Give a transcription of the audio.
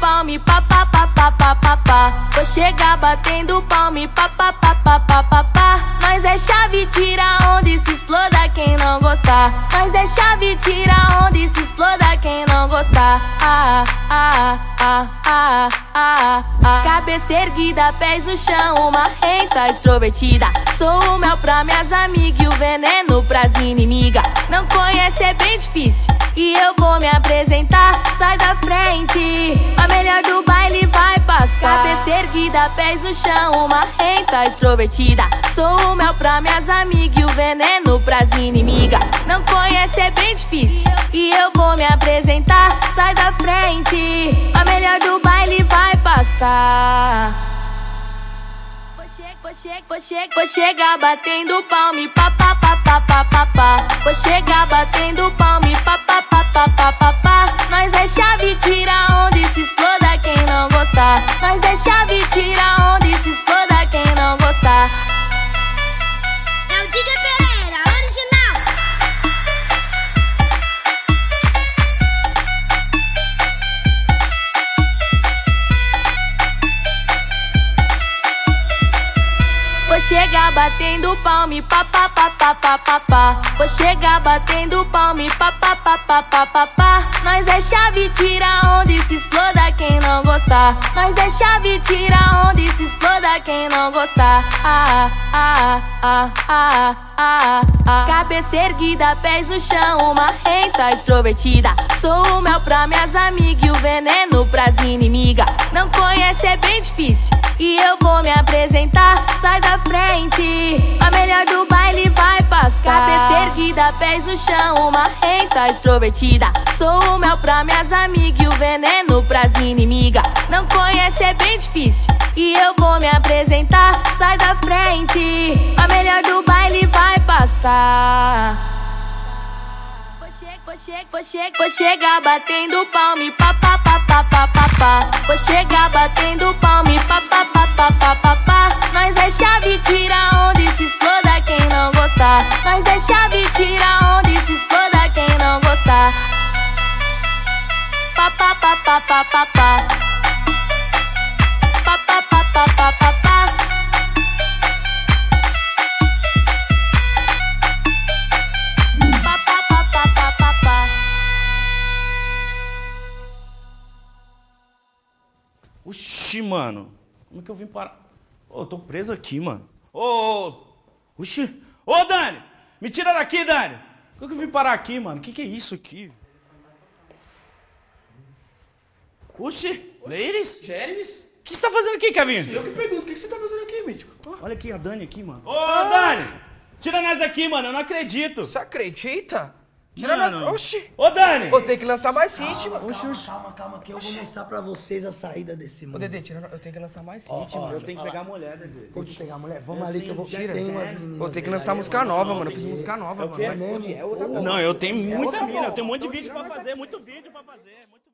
palme, pá, pá. Vou chegar batendo palme, pá, pá. Nós é chave, tira onde se exploda quem não gostar. Nós é chave, tira onde se exploda quem não gostar. Ah, ah, ah, ah, ah, ah. Cabeça erguida, pés no chão, uma renta extrovertida. Sou o mel pra minhas amigas e o veneno pras inimigas. Não conhece é bem difícil e eu vou me apresentar. Sai da frente, a melhor do baile vai passar. Cabeça erguida, pés no chão, uma renta extrovertida. Sou o mel pra minhas amigas e o veneno pras inimigas. Não conhece é bem difícil e eu vou me apresentar. Sai da frente, a melhor do baile vai passar. Vou che- Vou, che- vou, che- vou chegar batendo palme, pá, pá, pá, pá, pá, pá, pá. Vou chegar batendo palme, pá, pá, batendo palme, pá, pá, pá, pá, pá, pá, pá. Vou chegar batendo palme, pá, pá, pá, pá, pá, pá, pá. Nós é chave, tira onde se exploda quem não gostar. Nós é chave, tira onde se exploda quem não gostar. Ah, ah, ah, ah, ah, ah. Cabeça erguida, pés no chão, uma renta extrovertida. Sou o mel pra minhas amigas e o veneno pras inimigas. Não conhece é bem difícil e eu vou me apresentar. Sai da frente, a melhor do baile vai passar. Cabeça erguida, pés no chão, uma renta extrovertida. Sou o mel pra minhas amigas e o veneno pras inimigas. Não conhece é bem difícil e eu vou me apresentar. Sai da frente, a melhor do baile vai passar. Vou che- Vou, che- vou, che- vou chegar batendo palme, pá, pá, pá, pá, pá. Vou chegar batendo palme, pá, pá, pá, pá, pá, pá, pá. Nós é chave, tira onde se exploda quem não gostar. Nós é chave, tira onde se exploda quem não gostar. Pá, pá, pá, pá, pá, pá. Pá, Oxi, mano. Como é que eu vim parar? Ô, eu tô preso aqui, mano. Ô, ô, ô. Oxi. Ô, Dani! Me tira daqui, Dani! Como é que eu vim parar aqui, mano? O que, que é isso aqui? Oxi. Ladies? Jeremes? O que você tá fazendo aqui, Kevin? Eu que pergunto, o que você tá fazendo aqui, mítico? Olha aqui a Dani aqui, mano. Ô, Dani! Tira nós daqui, mano. Eu não acredito. Você acredita? Tira Mano. nós... Oxi! Ô, Dani! Vou ter que lançar mais hit, mano. Calma, calma, calma, que eu vou mostrar pra vocês a saída desse Ô, mundo. Dedê, tira... eu tenho que lançar mais Ó, hit, ó, mano. Eu tenho que pegar a mulher, Dedê. Tem que pegar a mulher. Vamos ali que eu vou Tira, tem tira. umas meninas. Vou ter que lançar música nova, mano. Eu fiz música nova, mano. Mas pode é outra Não, eu tenho muita mina, eu tenho um monte de vídeo pra fazer, muito vídeo pra fazer, muito